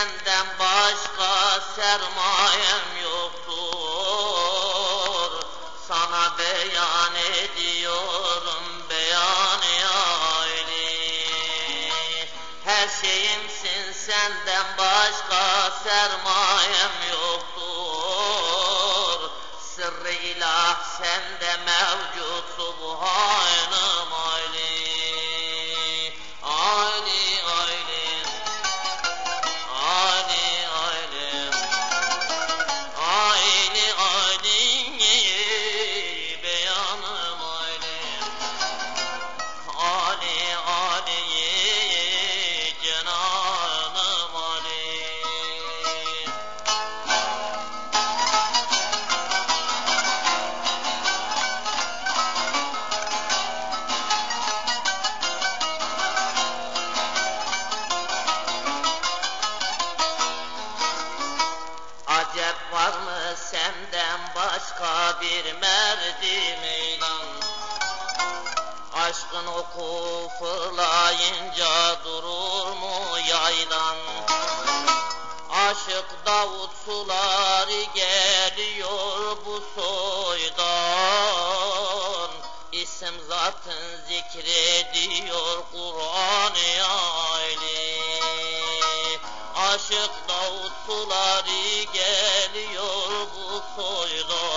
senden başka sermayem yoktur. Sana beyan ediyorum beyan aile. Her şeyimsin senden başka sermayem yoktur. Sırrı ilah sende mevcut subhanım Acep var mı senden başka bir merdi meydan? Aşkın oku fırlayınca durur mu yaydan? Aşık Davut suları geliyor bu soydan. İsim zatın zikrediyor Kur'an-ı Aşık Davut suları geliyor bu soydan